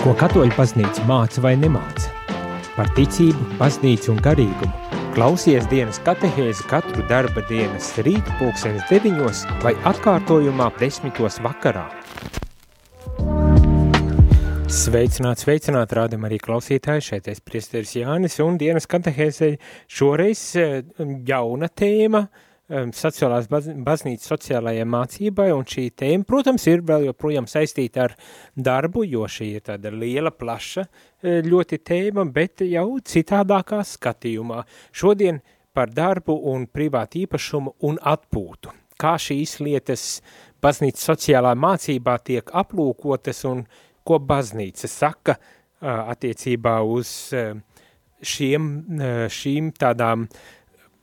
Ko katoļu baznīca māca vai nemāca? Par ticību, baznīcu un garīgumu. Klausies dienas katehēzi katru darba dienas rīt pulksenes deviņos vai atkārtojumā desmitos vakarā. Sveicināt, sveicināt, rādam arī klausītāji, šeit es priesteris Jānis un dienas katehēzei šoreiz eh, jauna tēma – um, sociālās baz, baznīcas sociālajai mācībai, un šī tēma, protams, ir vēl joprojām saistīta ar darbu, jo šī ir tāda liela, plaša eh, ļoti tēma, bet jau citādākā skatījumā. Šodien par darbu un privātu īpašumu un atpūtu. Kā šīs lietas baznīcas sociālā mācībā tiek aplūkotas un ko baznīca saka attiecībā uz uh, šiem, uh, šīm tādām uh,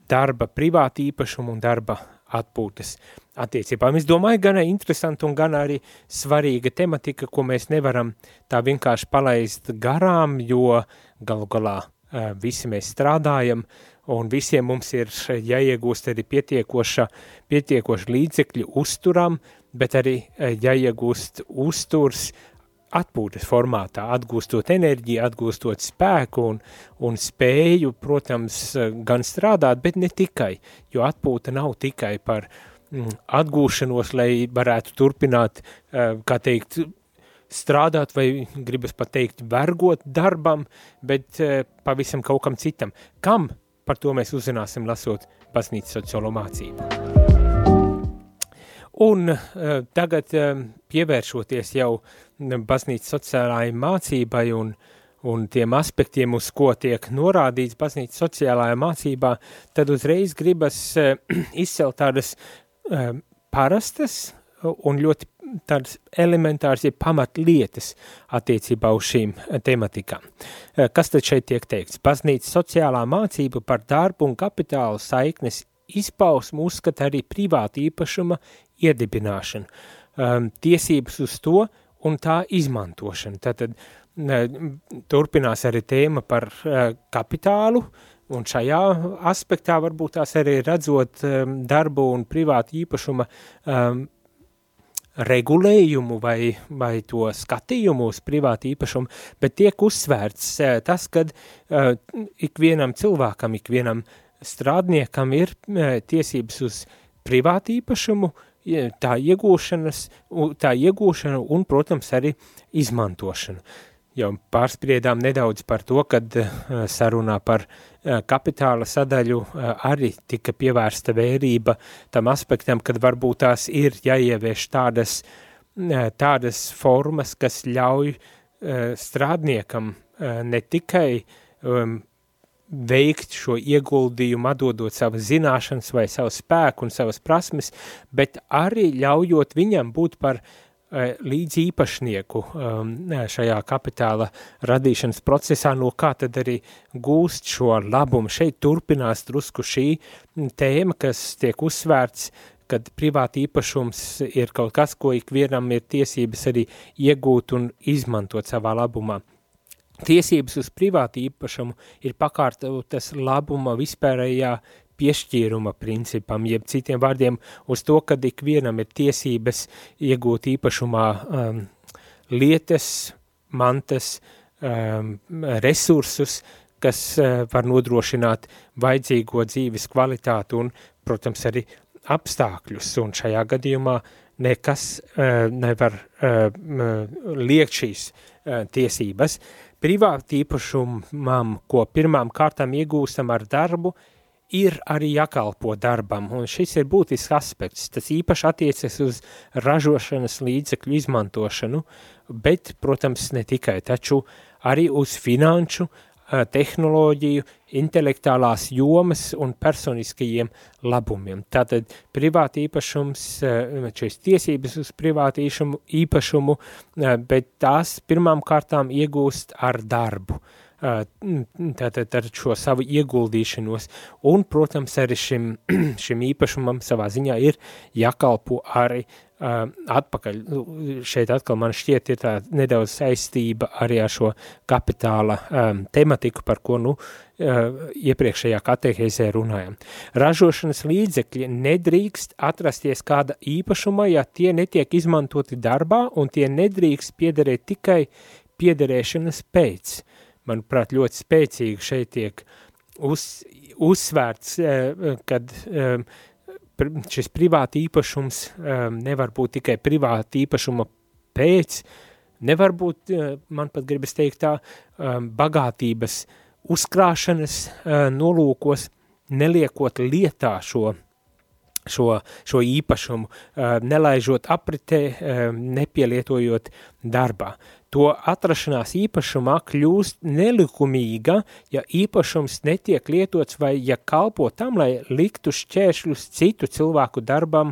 darba privāta īpašuma un darba atpūtas attiecībām. Es domāju, gana interesanti un gana arī svarīga tematika, ko mēs nevaram tā vienkārši palaist garām, jo galu galā visi mēs strādājam un visiem mums ir jāiegūst arī pietiekoša, pietiekoša līdzekļu uzturam, bet arī jāiegūst uzturs atpūtas formātā, atgūstot enerģiju, atgūstot spēku un, un spēju, protams, gan strādāt, bet ne tikai, jo atpūta nav tikai par mm, atgūšanos, lai varētu turpināt, eh, kā teikt, strādāt vai gribas pateikt vergot darbam, bet eh, pavisam kaut kam citam. Kam? Par to mēs uzzināsim lasot baznīcas sociālo mācību. Un uh, tagad uh, pievēršoties jau baznīcas sociālajai mācībai un, un tiem aspektiem, uz ko tiek norādīts baznīcas sociālajā mācībā, tad uzreiz gribas uh, izcelt tādas uh, parastas un ļoti tādas elementāras, ja pamatlietas attiecībā uz šīm tematikām. Kas tad šeit tiek teikts? Baznīcas sociālā mācība par darbu un kapitālu saiknes izpausmu uzskata arī privāta īpašuma iedibināšanu, um, tiesības uz to un tā izmantošanu. Tātad turpinās arī tēma par uh, kapitālu, un šajā aspektā varbūt tās arī redzot um, darbu un privātu īpašuma um, regulējumu vai, vai to skatījumu uz privātu īpašumu, bet tiek uzsvērts uh, tas, kad uh, ikvienam cilvēkam, ikvienam strādniekam ir tiesības uz privātu īpašumu, uh, tā iegūšanas, tā iegūšana un, protams, arī izmantošana. Jau pārspriedām nedaudz par to, kad eh, sarunā par eh, kapitāla sadaļu eh, arī tika pievērsta vērība tam aspektam, kad varbūt tās ir jāievieš tādas, tādas formas, kas ļauj strādniekam ne tikai um, veikt šo ieguldījumu, atdodot savas zināšanas vai savu spēku un savas prasmes, bet arī ļaujot viņam būt par uh, līdz īpašnieku um, šajā kapitāla radīšanas procesā, no kā tad arī gūst šo labumu. Šeit turpinās drusku šī tēma, kas tiek uzsvērts, kad privāti īpašums ir kaut kas, ko ikvienam ir tiesības arī iegūt un izmantot savā labumā. Tiesības uz privātu īpašumu ir pakārtotas labuma vispārējā piešķīruma principam, jeb citiem vārdiem uz to, ka ikvienam ir tiesības iegūt īpašumā um, lietas, mantas, um, resursus, kas uh, var nodrošināt vajadzīgo dzīves kvalitātu un, protams, arī apstākļus. Un šajā gadījumā nekas uh, nevar uh, liekt šīs uh, tiesības. Uh, privāti īpašumam, ko pirmām kārtām iegūstam ar darbu, ir arī jākalpo darbam, un šis ir būtisks aspekts. Tas īpaši attiecas uz ražošanas līdzekļu izmantošanu, bet, protams, ne tikai, taču arī uz finanšu, tehnoloģiju, intelektuālās jomas un personiskajiem labumiem. Tātad privāti īpašums, šīs tiesības uz privāti īpašumu, bet tās pirmām kārtām iegūst ar darbu tātad ar šo savu ieguldīšanos, un, protams, arī šim, šim īpašumam savā ziņā ir jākalpo arī atpakaļ. Nu, šeit atkal man šķiet ir tā nedaudz saistība arī ar šo kapitāla um, tematiku, par ko, nu, uh, iepriekšējā katehēzē runājam. Ražošanas līdzekļi nedrīkst atrasties kāda īpašuma, ja tie netiek izmantoti darbā, un tie nedrīkst piederēt tikai piederēšanas pēc. Manuprāt, ļoti spēcīgi šeit tiek uz, uzsvērts, kad šis privāti īpašums nevar būt tikai privāti īpašuma pēc, nevar būt, man pat gribas teikt tā, bagātības uzkrāšanas nolūkos, neliekot lietā šo šo, šo īpašumu, nelaižot apritē, nepielietojot darbā. To atrašanās īpašumā kļūst nelikumīga, ja īpašums netiek lietots vai ja kalpo tam, lai liktu šķēršļus citu cilvēku darbam,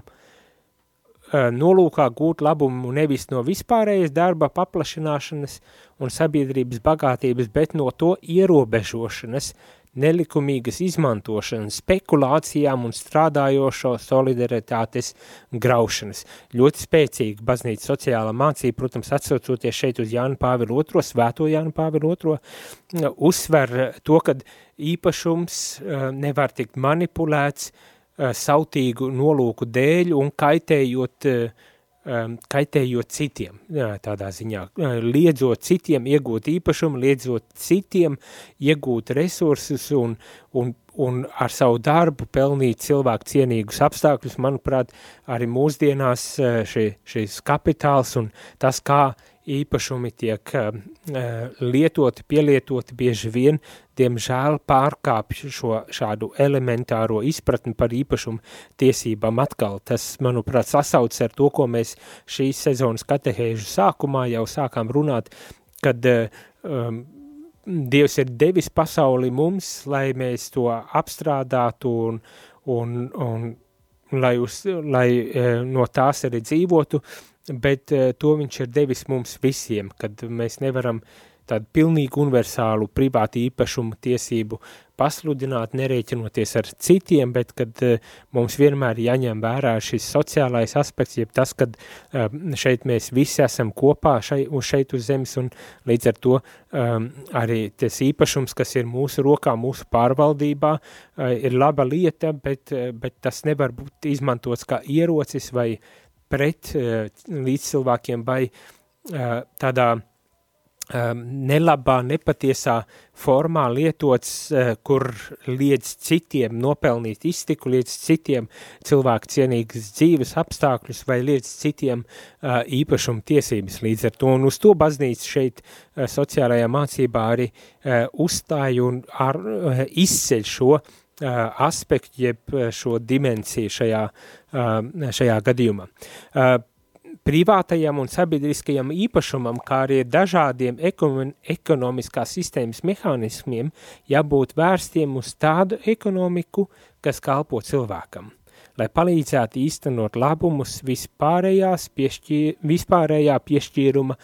nolūkā gūt labumu nevis no vispārējas darba paplašināšanas un sabiedrības bagātības, bet no to ierobežošanas, nelikumīgas izmantošanas, spekulācijām un strādājošo solidaritātes graušanas. Ļoti spēcīga baznīca sociālā mācība, protams, atsaucoties šeit uz Jānu Pāvilu II, svēto Jānu Pāvilu II, uzsver to, ka īpašums eh, nevar tikt manipulēts eh, sautīgu nolūku dēļ un kaitējot uh, kaitējot citiem, tādā ziņā, liedzot citiem iegūt īpašumu, liedzot citiem iegūt resursus un, un, un ar savu darbu pelnīt cilvēku cienīgus apstākļus, manuprāt, arī mūsdienās šī, šīs kapitāls un tas, kā īpašumi tiek uh, lietoti, pielietoti bieži vien, diemžēl pārkāpj šo šādu elementāro izpratni par īpašumu tiesībām atkal. Tas, manuprāt, sasauc ar to, ko mēs šīs sezonas katehēžu sākumā jau sākām runāt, kad um, Dievs ir devis pasauli mums, lai mēs to apstrādātu un, un, un lai, uz, lai no tās arī dzīvotu, bet uh, to viņš ir devis mums visiem, kad mēs nevaram tādu pilnīgi universālu privātu īpašumu tiesību pasludināt, nerēķinoties ar citiem, bet kad uh, mums vienmēr jāņem vērā šis sociālais aspekts, jeb tas, kad uh, šeit mēs visi esam kopā un šeit uz zemes, un līdz ar to um, arī tas īpašums, kas ir mūsu rokā, mūsu pārvaldībā, ir laba lieta, bet, bet tas nevar būt izmantots kā ierocis vai uh, pret uh, līdzcilvēkiem vai uh, tādā um, nelabā, nepatiesā formā lietots, kur liedz citiem nopelnīt iztiku, liedz citiem cilvēku cienīgas dzīves apstākļus vai liedz citiem īpašumu tiesības līdz ar to. Un uz to baznīca šeit sociālajā mācībā arī uzstāja un ar, izceļ šo uh, aspektu, jeb šo dimensiju šajā, šajā gadījumā. Privātajam un sabiedriskajam īpašumam, kā arī dažādiem ekonomiskās sistēmas mehānismiem, jābūt vērstiem uz tādu ekonomiku, kas kalpo cilvēkam, lai palīdzētu īstenot labumus vispārējās piešķir, vispārējā piešķīruma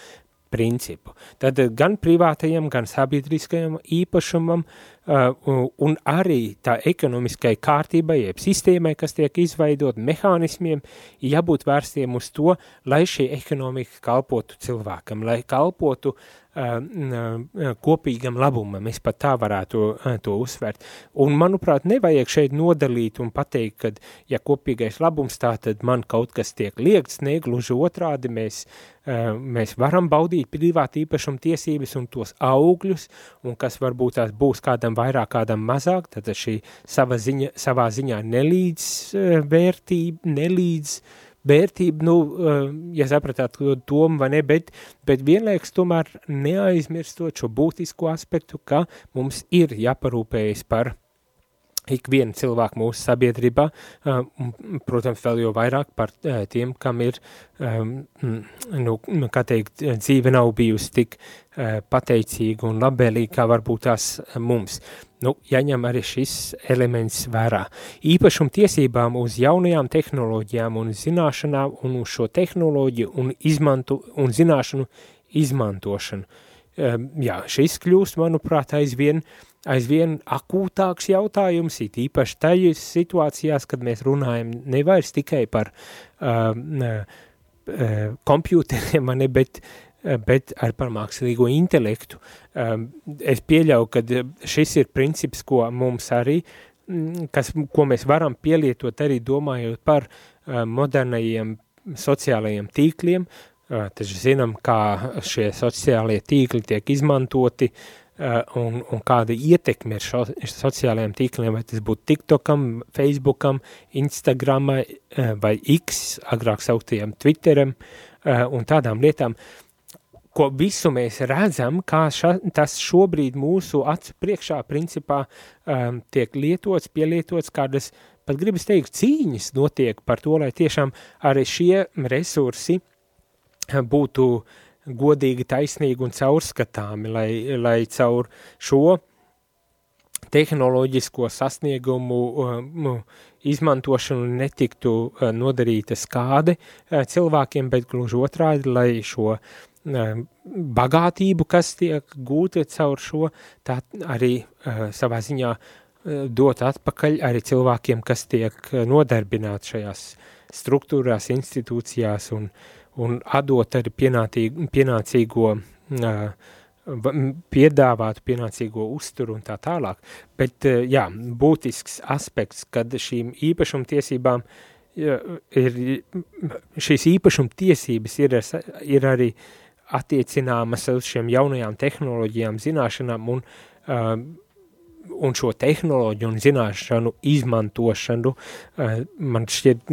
principu. Tad gan privātajam, gan sabiedriskajam īpašumam un arī tā ekonomiskai kārtībai, jeb sistēmai, kas tiek izveidot, mehānismiem, jābūt vērstiem uz to, lai šī ekonomika kalpotu cilvēkam, lai kalpotu uh, kopīgam labumam, es pat tā varētu to uzsvērt. Un, manuprāt, nevajag šeit nodalīt un pateikt, ka, ja kopīgais labums tā, tad man kaut kas tiek liegts, negluži otrādi, mēs, mēs varam baudīt privāti īpašuma tiesības un tos augļus, un kas varbūt tās būs kādam vairāk, kādam mazāk, tad šī sava ziņa, savā ziņā nelīdz vērtība, nelīdz vērtību, nu, eh, ja sapratāt to domu vai ne, bet, bet vienlaiks tomēr neaizmirstot šo būtisko aspektu, ka mums ir jāparūpējas par ikvienu cilvēku mūsu sabiedrībā, uh, protams, vēl jau vairāk par uh, tiem, kam ir, um, nu, kā teikt, dzīve nav bijusi tik uh, pateicīga un labēlīga, kā varbūt tās mums. Nu, jaņem arī šis elements vērā. Īpašum tiesībām uz jaunajām tehnoloģijām un zināšanām un uz šo tehnoloģiju un, izmantu, un zināšanu izmantošanu. Um, jā, šis kļūst, manuprāt, aizvien uh, aizvien akūtāks jautājums, it īpaši tajās situācijās, kad mēs runājam nevairs tikai par uh, uh, kompjūteriem, ne, bet, uh, bet arī par mākslīgo intelektu. Uh, es pieļauju, ka šis ir princips, ko mums arī, mm, kas, ko mēs varam pielietot arī domājot par uh, modernajiem sociālajiem tīkliem, taču zinām, kā šie sociālie tīkli tiek izmantoti un, un kāda ietekme ir šo, sociālajiem tīkliem, vai tas būtu TikTokam, Facebookam, Instagramai vai X, agrāk sauktiem Twitteram un tādām lietām, ko visu mēs redzam, kā ša, tas šobrīd mūsu acu priekšā principā um, tiek lietots, pielietots kādas uh, pat gribas teikt, cīņas notiek par to, lai tiešām arī šie resursi būtu godīgi, taisnīgi un caurskatāmi, lai, lai caur šo tehnoloģisko sasniegumu uh, izmantošanu netiktu uh, nodarīta skāde uh, cilvēkiem, bet gluži otrādi, lai šo uh, bagātību, kas tiek gūta caur šo, tā arī uh, savā ziņā dot atpakaļ arī cilvēkiem, kas tiek nodarbināti šajās struktūrās, institūcijās un, un atdot arī pienācīgo, piedāvāt pienācīgo uzturu un tā tālāk. Bet, jā, būtisks aspekts, kad šīm īpašumtiesībām ir, šīs īpašumtiesības ir, ir arī attiecināmas uz šiem jaunajām tehnoloģijām, zināšanām un un šo tehnoloģiju un zināšanu izmantošanu, man šķiet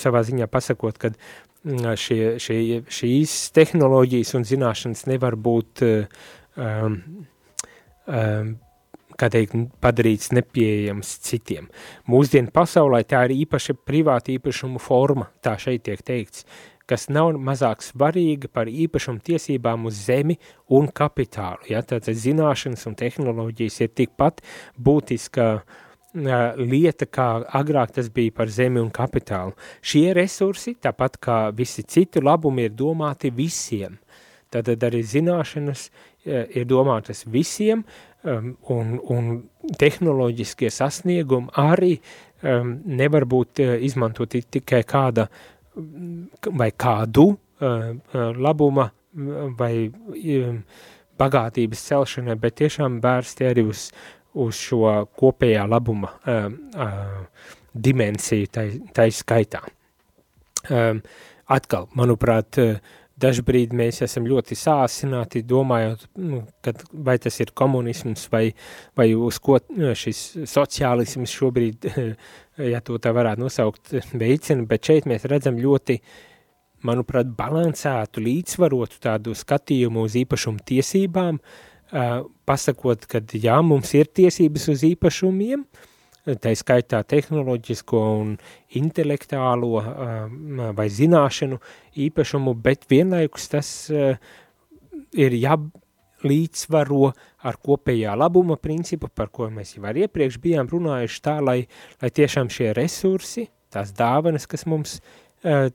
savā ziņā pasakot, ka mm, šie, šie, šīs tehnoloģijas un zināšanas nevar būt um, um, kā teikt, padarīts nepieejams citiem. Mūsdienu pasaulē tā ir īpaša privāta īpašumu forma, tā šeit tiek teikts kas nav mazāk svarīga par īpašumu tiesībām uz zemi un kapitālu. Ja? Tātad zināšanas un tehnoloģijas ir tikpat būtiska uh, lieta, kā agrāk tas bija par zemi un kapitālu. Šie resursi, tāpat kā visi citi labumi, ir domāti visiem. Tātad arī zināšanas uh, ir domātas visiem, un, un tehnoloģiskie sasniegumi arī nevar būt uh, izmantoti tikai kāda uh, vai kādu uh, labuma vai bagātības celšanai, bet tiešām vērsti arī uz, uz šo kopējā labuma uh, uh, dimensiju tai, tai skaitā. Um, atkal, manuprāt, uh, dažbrīd mēs esam ļoti sāsināti, domājot, nu, kad vai tas ir komunisms vai, vai uz ko šis sociālisms šobrīd, ja to tā varētu nosaukt, veicina, bet šeit mēs redzam ļoti, manuprāt, balansētu, līdzsvarotu tādu skatījumu uz īpašumu tiesībām, pasakot, ka jā, mums ir tiesības uz īpašumiem, tā skaitā tehnoloģisko un intelektuālo vai zināšanu īpašumu, bet vienlaikus tas ir jālīdzsvaro ar kopējā labuma principu, par ko mēs jau arī iepriekš bijām runājuši tā, lai, lai tiešām šie resursi, tās dāvanas, kas mums uh,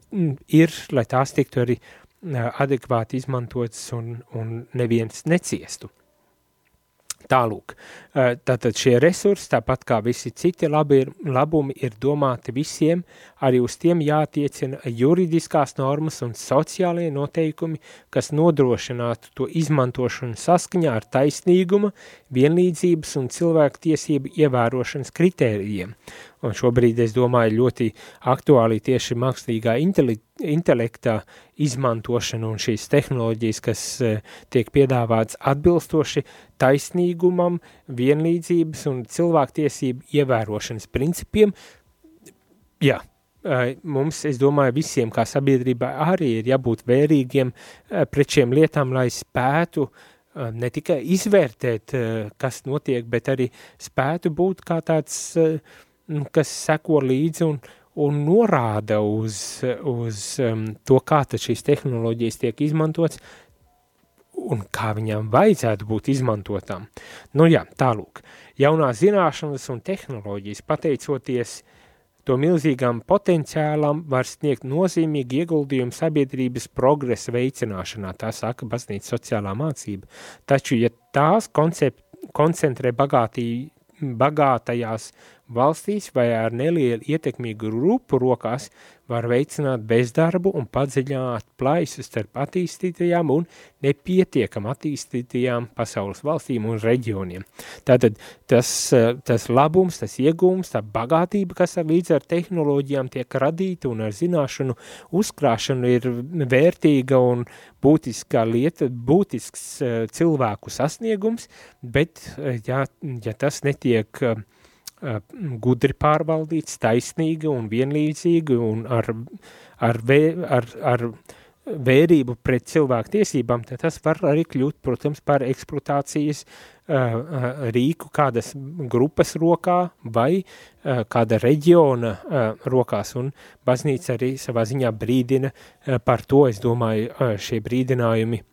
ir, lai tās tiktu arī uh, adekvāti izmantotas un, un neviens neciestu. Tālūk, tātad šie resursi, tāpat kā visi citi labi ir, labumi, ir domāti visiem, arī uz tiem jātiecina juridiskās normas un sociālie noteikumi, kas nodrošinātu to izmantošanu saskaņā ar taisnīguma, vienlīdzības un cilvēku tiesību ievērošanas kritērijiem. Un šobrīd, es domāju, ļoti aktuāli tieši mākslīgā intelekta izmantošana un šīs tehnoloģijas, kas tiek piedāvāts atbilstoši taisnīgumam, vienlīdzības un cilvēktiesību ievērošanas principiem. Jā, mums, es domāju, visiem kā sabiedrībai arī ir jābūt vērīgiem pret šiem lietām, lai spētu ne tikai izvērtēt, kas notiek, bet arī spētu būt kā tāds, kas seko līdzi un, un norāda uz, uz um, to, kā šīs tehnoloģijas tiek izmantots, un kā viņām vajadzētu būt izmantotām. Nu jā, tālūk, jaunās zināšanas un tehnoloģijas pateicoties to milzīgām potenciālam var sniegt nozīmīgi ieguldījumu sabiedrības progresa veicināšanā, tā saka baznīca sociālā mācība. Taču, ja tās koncept, koncentrē bagātī, bagātajās valstīs vai ar nelielu ietekmīgu grupu rokās var veicināt bezdarbu un padziļināt plaisu starp attīstītajām un nepietiekam attīstītajām pasaules valstīm un reģioniem. Tātad tas, tas labums, tas iegūms, tā bagātība, kas ar līdz ar tehnoloģijām tiek radīta un ar zināšanu uzkrāšanu ir vērtīga un būtiskā lieta, būtisks cilvēku sasniegums, bet ja, ja tas netiek uh, gudri pārvaldīts, taisnīgi un vienlīdzīgi un ar, ar, vē, ar, ar vērību pret cilvēku tiesībām, tad tas var arī kļūt, protams, par eksploatācijas uh, rīku kādas grupas rokā vai uh, kāda reģiona uh, rokās, un baznīca arī savā ziņā brīdina uh, par to, es domāju, uh, šie brīdinājumi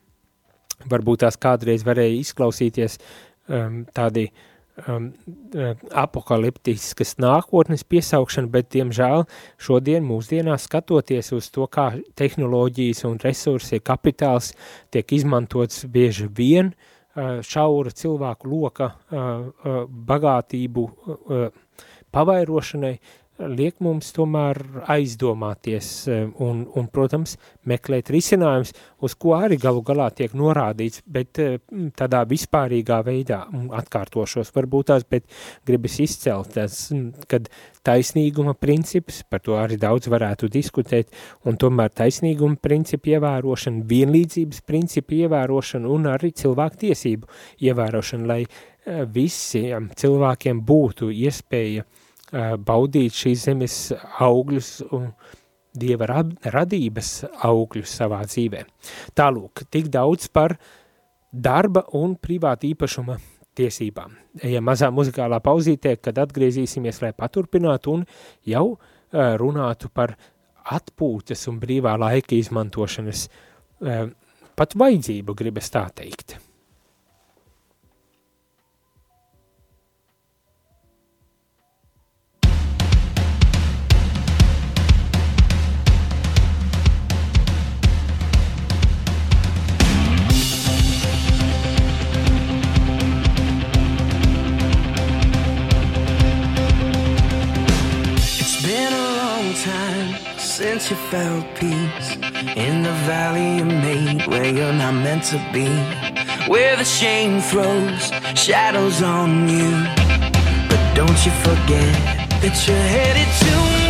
varbūt tās kādreiz varēja izklausīties um, tādi uh, um, uh, apokaliptiskas nākotnes piesaukšana, bet, diemžēl, šodien mūsdienās skatoties uz to, kā tehnoloģijas un resursi, kapitāls tiek izmantots bieži vien uh, šaura cilvēku loka uh, uh, bagātību uh, pavairošanai, liek mums tomēr aizdomāties un, un, protams, meklēt risinājums, uz ko arī galu galā tiek norādīts, bet eh, tādā vispārīgā veidā. Atkārtošos varbūt tās, bet gribas izcelt tas, kad taisnīguma princips, par to arī daudz varētu diskutēt, un tomēr taisnīguma principu ievērošana, vienlīdzības principu ievērošana un arī cilvēku tiesību ievērošana, lai eh, visiem cilvēkiem būtu iespēja uh, baudīt šīs zemes augļus un Dieva radības augļus savā dzīvē. Tālūk, tik daudz par darba un privāta īpašuma tiesībām. Ejam mazā muzikālā pauzītē, kad atgriezīsimies, lai paturpinātu un jau runātu par atpūtas un brīvā laika izmantošanas pat vajadzību, gribas tā teikt. Since you felt peace in the valley you made where you're not meant to be, where the shame throws shadows on you. But don't you forget that you're headed to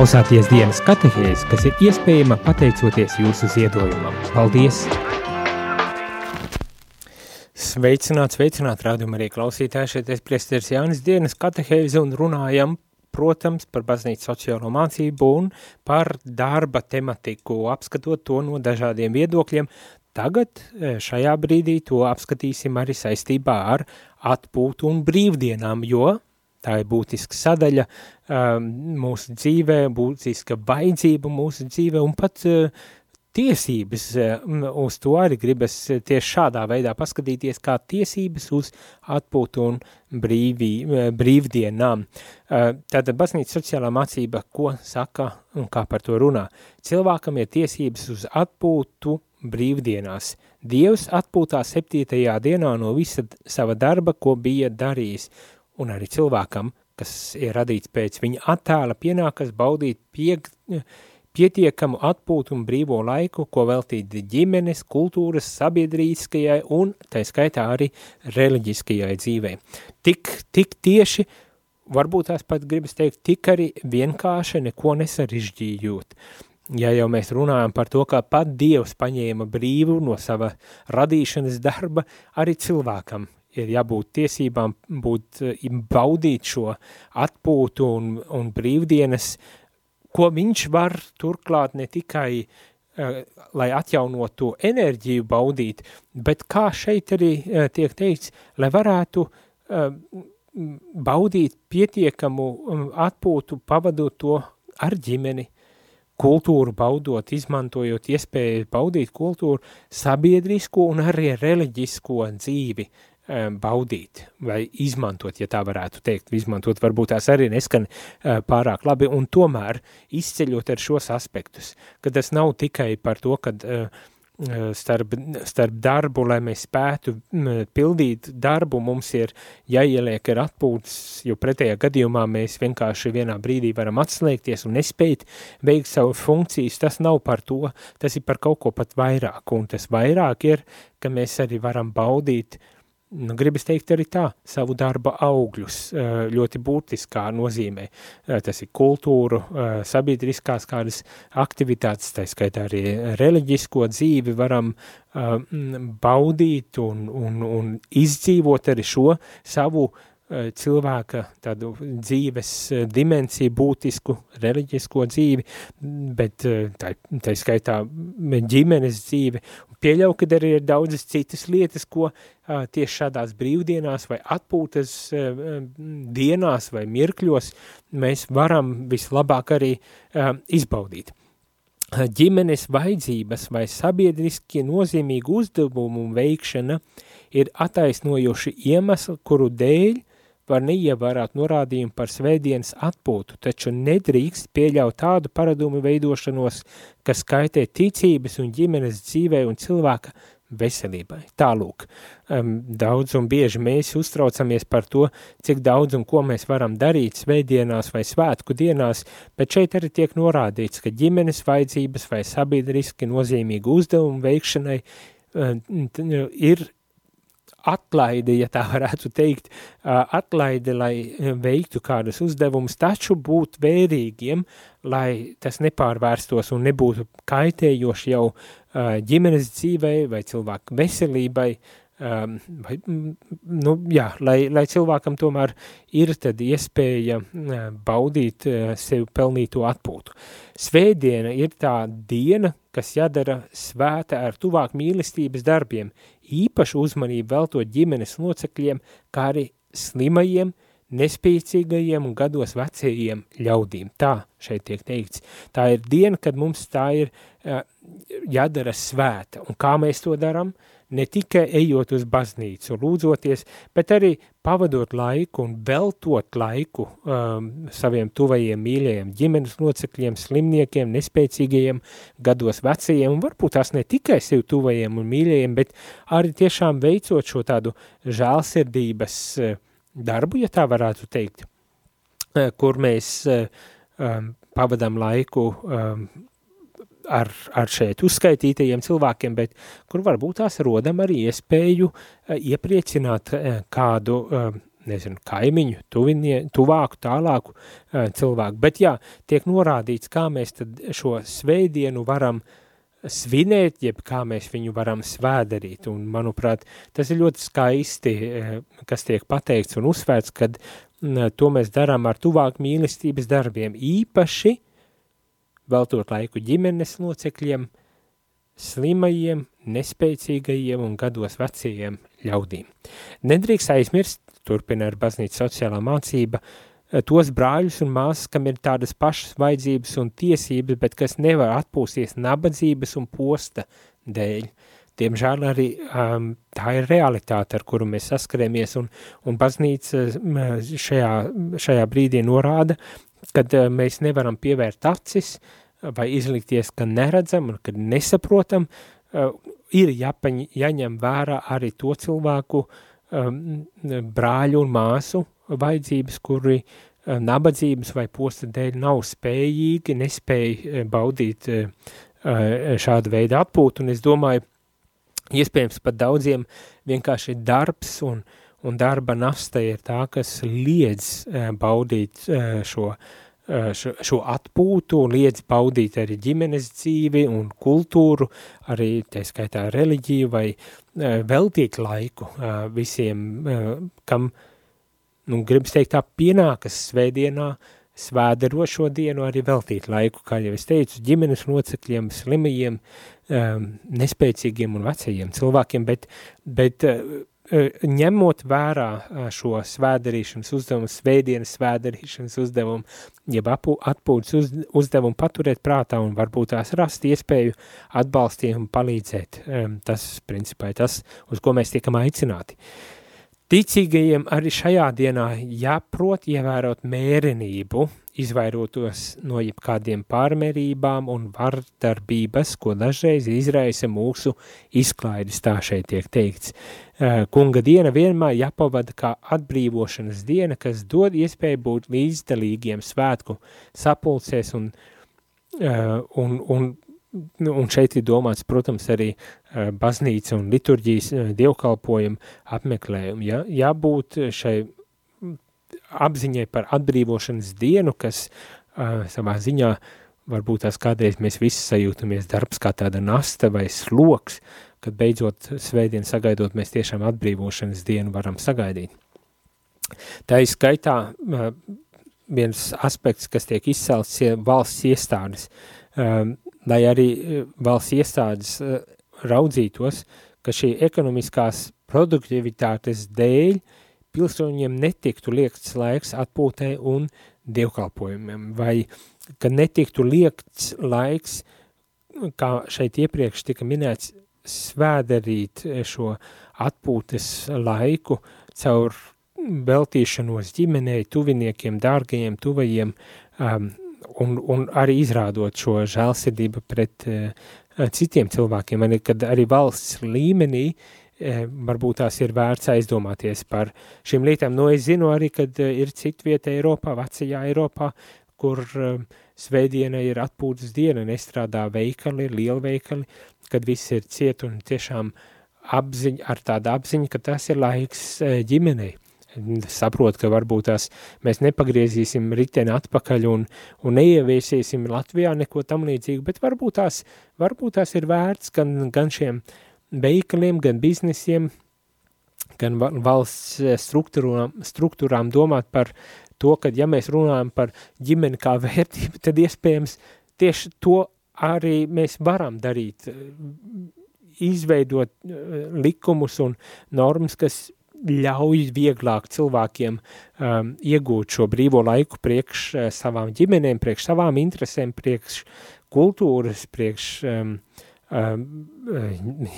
klausāties dienas katehēs, kas ir iespējama pateicoties jūsu ziedojumam. Paldies! Sveicināt, sveicināt, rādījumā arī klausītāji, šeit es priesteris Jānis dienas katehēzi un runājam, protams, par baznīcu sociālo mācību un par darba tematiku, apskatot to no dažādiem viedokļiem. Tagad e, šajā brīdī to apskatīsim arī saistībā ar atpūtu un brīvdienām, jo Tā ir būtiska sadaļa um, mūsu dzīvē, būtiska vajadzība mūsu dzīvē un pat uh, tiesības uh, uz to arī gribas tieši šādā veidā paskatīties kā tiesības uz atpūtu un brīvī, uh, brīvdienām. Uh, tātad baznīca sociālā mācība, ko saka un kā par to runā. Cilvēkam ir tiesības uz atpūtu brīvdienās. Dievs atpūtā septītajā dienā no visa sava darba, ko bija darījis, un arī cilvēkam, kas ir radīts pēc viņa attēla, pienākas baudīt pieg, pietiekamu atpūtu un brīvo laiku, ko veltīt ģimenes, kultūras, sabiedrīskajai un, tā skaitā, arī reliģiskajai dzīvei. Tik, tik tieši, varbūt tās pat gribas teikt, tik arī vienkārši neko nesarižģījot. Ja jau mēs runājam par to, ka pat Dievs paņēma brīvu no sava radīšanas darba, arī cilvēkam ir jābūt tiesībām būt, baudīt šo atpūtu un, un brīvdienas, ko viņš var turklāt ne tikai, uh, lai atjaunotu enerģiju baudīt, bet kā šeit arī uh, tiek teikts, lai varētu uh, baudīt pietiekamu atpūtu, pavadot to ar ģimeni, kultūru baudot, izmantojot iespēju baudīt kultūru, sabiedrisko un arī reliģisko dzīvi, uh, baudīt vai izmantot, ja tā varētu teikt, izmantot varbūt tās arī neskan uh, pārāk labi, un tomēr izceļot ar šos aspektus, ka tas nav tikai par to, kad uh, uh, starp, starp darbu, lai mēs spētu pildīt darbu, mums ir jāieliek ar atpūtas, jo pretējā gadījumā mēs vienkārši vienā brīdī varam atslēgties un nespēt veikt savu funkcijas, tas nav par to, tas ir par kaut ko pat vairāk, un tas vairāk ir, ka mēs arī varam baudīt uh, nu, gribas teikt arī tā, savu darba augļus ļoti būtiskā nozīmē. Tas ir kultūru, sabiedriskās kādas aktivitātes, tā skaitā arī reliģisko dzīvi varam baudīt un, un, un izdzīvot arī šo savu uh, Eh, cilvēka tādu dzīves eh, dimensiju, būtisku reliģisko dzīvi, bet eh, tā, tā skaitā ģimenes dzīve. Pieļauju, ka arī ir daudzas citas lietas, ko tieši šādās brīvdienās vai atpūtas dienās vai mirkļos mēs varam vislabāk arī izbaudīt ģimenes vajadzības vai sabiedriski nozīmīgu uzdevumu veikšana ir attaisnojoši iemesli, kuru dēļ var neievērāt norādījumu par svētdienas atpūtu, taču nedrīkst pieļaut tādu paradumu veidošanos, kas kaitē ticības un ģimenes dzīvē un cilvēka veselībai. Tālūk, um, daudz un bieži mēs uztraucamies par to, cik daudz un ko mēs varam darīt svētdienās vai svētku dienās, bet šeit arī tiek norādīts, ka ģimenes vajadzības vai sabiedriski nozīmīgu uzdevumu veikšanai ir atlaidi, ja tā varētu teikt, atlaidi, lai veiktu kādus uzdevumus, taču būt vērīgiem, lai tas nepārvērstos un nebūtu kaitējoši jau ģimenes dzīvei vai cilvēku veselībai, vai, nu, jā, lai, lai cilvēkam tomēr ir tad iespēja baudīt sev pelnīto atpūtu. Svētdiena ir tā diena, kas jādara svēta ar tuvāk mīlestības darbiem, īpašu uzmanību veltot ģimenes locekļiem, kā arī slimajiem, nespēcīgajiem un gados vecajiem ļaudīm. Tā šeit tiek teikts. Tā ir diena, kad mums tā ir uh, jādara svēta. Un kā mēs to darām? Ne tikai ejot uz baznīcu, lūdzoties, bet arī pavadot laiku un veltot laiku um, saviem tuvajiem mīļajiem ģimenes locekļiem, slimniekiem, nespēcīgajiem, gados vecajiem, un varbūt tās ne tikai sev tuvajiem un mīļajiem, bet arī tiešām veicot šo tādu žēlsirdības uh, darbu, ja tā varētu teikt, uh, kur mēs uh, um, pavadām laiku um, ar, ar šeit uzskaitītajiem cilvēkiem, bet kur varbūt tās rodam arī iespēju uh, iepriecināt uh, kādu uh, nezinu, kaimiņu, tuvinie, tuvāku, tālāku uh, cilvēku. Bet jā, tiek norādīts, kā mēs tad šo sveidienu varam svinēt, jeb kā mēs viņu varam svēdarīt. Un, manuprāt, tas ir ļoti skaisti, uh, kas tiek pateikts un uzsvērts, kad uh, to mēs darām ar tuvāku mīlestības darbiem. Īpaši veltot laiku ģimenes locekļiem, slimajiem, nespēcīgajiem un gados vecajiem ļaudīm. Nedrīkst aizmirst, turpina ar baznīcu sociālā mācība, tos brāļus un māsas, kam ir tādas pašas vajadzības un tiesības, bet kas nevar atpūsties nabadzības un posta dēļ. Diemžēl arī um, tā ir realitāte, ar kuru mēs saskaramies, un, un baznīca šajā, šajā brīdī norāda, kad uh, mēs nevaram pievērt acis vai izlikties, ka neredzam un ka nesaprotam, ir jāpaņ, jāņem vērā arī to cilvēku brāļu un māsu vajadzības, kuri nabadzības vai posta dēļ nav spējīgi, nespēja baudīt šādu veidu atpūtu, un es domāju, iespējams pat daudziem vienkārši darbs un, un darba nasta ir tā, kas liedz baudīt šo uh, šo, šo atpūtu un liedz baudīt arī ģimenes dzīvi un kultūru, arī, tā skaitā, reliģiju vai uh, veltīt laiku uh, visiem, kam, nu, gribas teikt tā, pienākas svētdienā, svēdero šo dienu arī veltīt laiku, kā jau es teicu, ģimenes locekļiem, slimajiem, nespēcīgiem un vecajiem cilvēkiem, bet, bet ņemot vērā šo svēdarīšanas uzdevumu, svētdienas svēdarīšanas uzdevumu, jeb atpūtas uz, uzdevumu paturēt prātā un varbūt tās rast iespēju atbalstīt un palīdzēt. Tas, principā, tas, uz ko mēs tiekam aicināti. Ticīgajiem arī šajā dienā jāprot ievērot mērenību, izvairotos no jebkādiem pārmērībām un vardarbības, ko dažreiz izraisa mūsu izklaides, tā šeit tiek teikts. Kunga diena vienmēr jāpavada kā atbrīvošanas diena, kas dod iespēju būt līdzdalīgiem svētku sapulcēs un, un, un Un šeit ir domāts, protams, arī baznīca un liturģijas dievkalpojumu apmeklējumu. Ja? Jābūt šai apziņai par atbrīvošanas dienu, kas uh, savā ziņā varbūt tās kādreiz mēs visi sajūtamies darbs kā tāda nasta vai sloks, kad beidzot svētdien sagaidot, mēs tiešām atbrīvošanas dienu varam sagaidīt. Tā ir skaitā uh, viens aspekts, kas tiek izcelts valsts iestādes, um, lai arī valsts iestādes uh, raudzītos, ka šī ekonomiskās produktivitātes dēļ pilsoņiem netiktu liekts laiks atpūtē un dievkalpojumiem, vai ka netiktu liekts laiks, kā šeit iepriekš tika minēts, svēdarīt šo atpūtes laiku caur veltīšanos ģimenei, tuviniekiem, dārgajiem, tuvajiem, um, un, un arī izrādot šo žēlsirdību pret uh, citiem cilvēkiem, arī, kad arī valsts līmenī Eh, varbūt tās ir vērts aizdomāties par šīm lietām. Nu, es zinu arī, kad eh, ir citvieta Eiropā, vecajā Eiropā, kur uh, svētdiena ir atpūtas diena, nestrādā veikali, lielveikali, kad viss ir ciet un tiešām apziņa, ar tādu apziņu, ka tas ir laiks uh, ģimenei. Saprot, ka varbūt tās mēs nepagriezīsim riteni atpakaļ un, un neieviesiesim Latvijā neko tam līdzīgu, bet varbūt tās, varbūt tās ir vērts gan, gan šiem veikaliem, gan biznesiem, gan valsts eh, struktūrām, struktūrām domāt par to, ka ja mēs runājam par ģimeni kā vērtību, tad iespējams tieši to arī mēs varam darīt, izveidot eh, likumus un normas, kas ļauj vieglāk cilvēkiem um, iegūt šo brīvo laiku priekš uh, savām ģimenēm, priekš savām interesēm, priekš kultūras, priekš um, Ehm,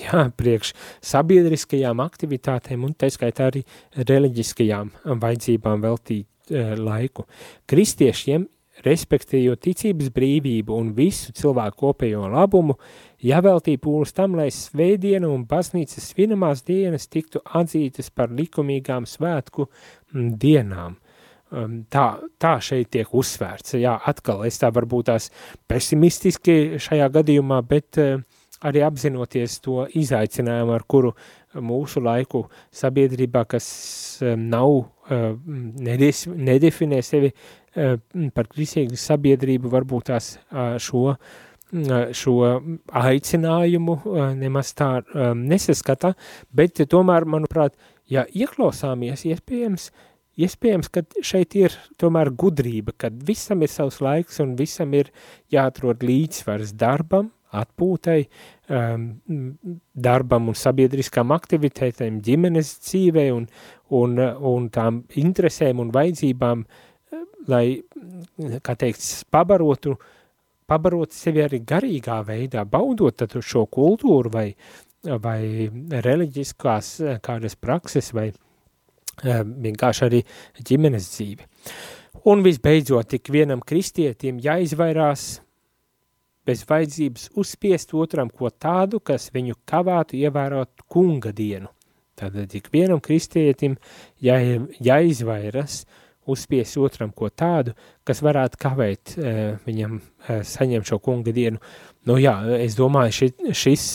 jā, priekš sabiedriskajām aktivitātēm un taiskaitā arī reliģiskajām vajadzībām veltīt eh, laiku. Kristiešiem, respektējot ticības brīvību un visu cilvēku kopējo labumu, jāveltī pūles tam, lai svētdiena un baznīcas svinamās dienas tiktu atzītas par likumīgām svētku dienām. Um, tā, tā šeit tiek uzsvērts. Jā, atkal es tā varbūt tās pesimistiski šajā gadījumā, bet uh, arī apzinoties to izaicinājumu, ar kuru mūsu laiku sabiedrībā, kas nav, nedefinē sevi par kristīgu sabiedrību, varbūt tās šo, šo aicinājumu nemaz tā nesaskata, bet tomēr, manuprāt, ja ieklausāmies, iespējams, iespējams, ka šeit ir tomēr gudrība, kad visam ir savs laiks un visam ir jāatrod līdzsvars darbam, atpūtai, um, darbam un sabiedriskām aktivitātēm, ģimenes dzīvē un, un, un tām interesēm un vajadzībām, lai, kā teikts, pabarotu, pabarot sevi arī garīgā veidā, baudot šo kultūru vai, vai reliģiskās kādas prakses vai vienkārši arī ģimenes dzīvi. Un visbeidzot, tik vienam kristietim jāizvairās bez vajadzības uzspiest otram ko tādu, kas viņu kavētu ievērot kunga dienu. Tātad tik vienam kristietim jā, jāizvairas uzspiest otram ko tādu, kas varētu kavēt e, viņam e, saņemt šo kunga dienu. Nu jā, es domāju, ši, šis,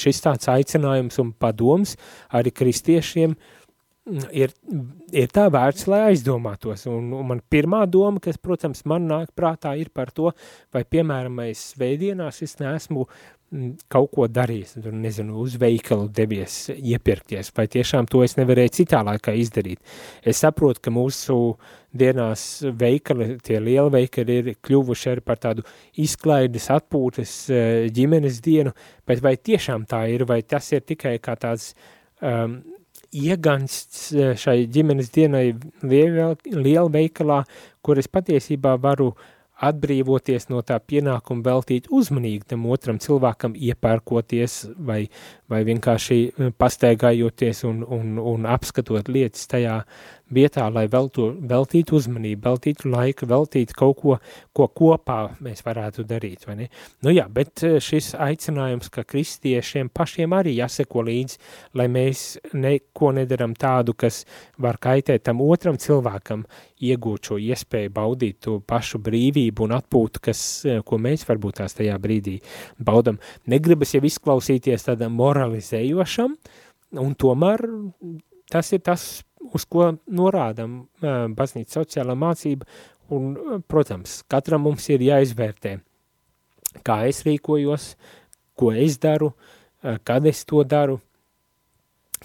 šis tāds aicinājums un padoms arī kristiešiem uh, ir, ir tā vērts, lai aizdomātos. Un, un man pirmā doma, kas, protams, man nāk prātā, ir par to, vai, piemēram, es svētdienās es neesmu mm, kaut ko darījis, tur, nezinu, uz veikalu devies iepirkties, vai tiešām to es nevarēju citā laikā izdarīt. Es saprotu, ka mūsu dienās veikali, tie liela veikali ir kļuvuši arī par tādu izklaides atpūtas eh, ģimenes dienu, bet vai tiešām tā ir, vai tas ir tikai kā tāds um, iegansts eh, šai ģimenes dienai lielveikalā, kur es patiesībā varu atbrīvoties no tā pienākuma veltīt uzmanīgi tam otram cilvēkam, iepērkoties vai, vai vienkārši eh, pastaigājoties un, un, un apskatot lietas tajā vietā, lai velto, veltītu uzmanību, veltītu laiku, veltītu kaut ko, ko kopā mēs varētu darīt, vai ne? Nu jā, bet eh, šis aicinājums, ka kristiešiem pašiem arī jāseko līdzi, lai mēs neko nedaram tādu, kas var kaitēt tam otram cilvēkam, iegūt šo iespēju baudīt to pašu brīvību un atpūtu, kas, eh, ko mēs varbūt tās tajā brīdī baudam. Negribas jau izklausīties tādam moralizējošam, un tomēr tas ir tas uz ko norādam baznīca sociālā mācība, un, protams, katram mums ir jāizvērtē, kā es rīkojos, ko es daru, kad es to daru,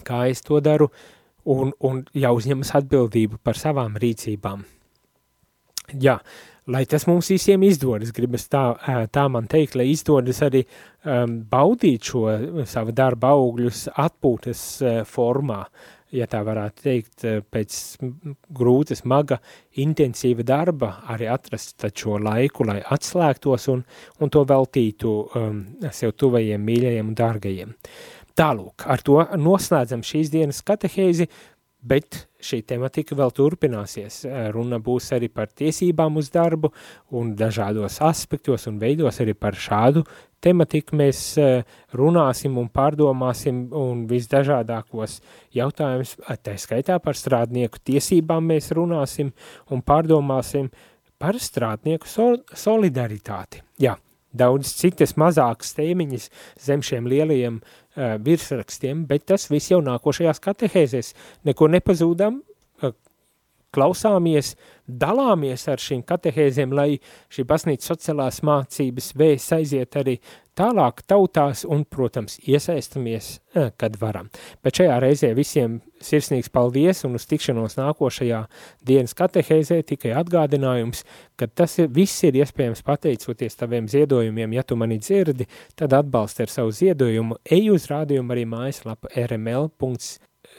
kā es to daru, un, un jāuzņemas atbildību par savām rīcībām. Jā, lai tas mums visiem izdodas, gribas tā, tā man teikt, lai izdodas arī um, baudīt šo savu darba augļus atpūtas uh, formā, ja tā varētu teikt, eh, pēc grūta, smaga, intensīva darba arī atrast šo laiku, lai atslēgtos un, un to veltītu um, sev tuvajiem, mīļajiem un dārgajiem. Tālūk, ar to noslēdzam šīs dienas katehēzi, bet šī tematika vēl turpināsies. Runa būs arī par tiesībām uz darbu un dažādos aspektos un veidos arī par šādu tematiku mēs eh, runāsim un pārdomāsim un visdažādākos jautājumus, tā skaitā par strādnieku tiesībām mēs runāsim un pārdomāsim par strādnieku sol solidaritāti. Jā, daudz citas mazākas tēmiņas zem šiem lielajiem uh, virsrakstiem, bet tas viss jau nākošajās katehēzēs. Neko nepazūdam, uh, klausāmies, dalāmies ar šīm katehēzēm, lai šī baznīca sociālās mācības vēs aiziet arī tālāk tautās un, protams, iesaistamies, kad varam. Bet šajā reizē visiem sirsnīgs paldies un uz tikšanos nākošajā dienas katehēzē tikai atgādinājums, ka tas ir, viss ir iespējams pateicoties taviem ziedojumiem. Ja tu mani dzirdi, tad atbalsti ar savu ziedojumu. Ej uz rādījumu arī mājaslapa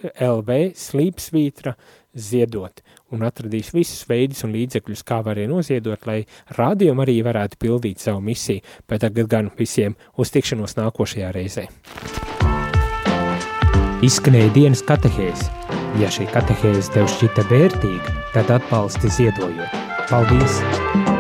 rml.lv slīpsvītra ziedot un atradīs visus veidus un līdzekļus, kā var noziedot, lai rādījumi arī varētu pildīt savu misiju, bet tagad gan visiem uz tikšanos nākošajā reizē. Izskanēja dienas katehēze. Ja šī katehēze tev šķita vērtīga, tad atbalsti ziedojot. Paldies!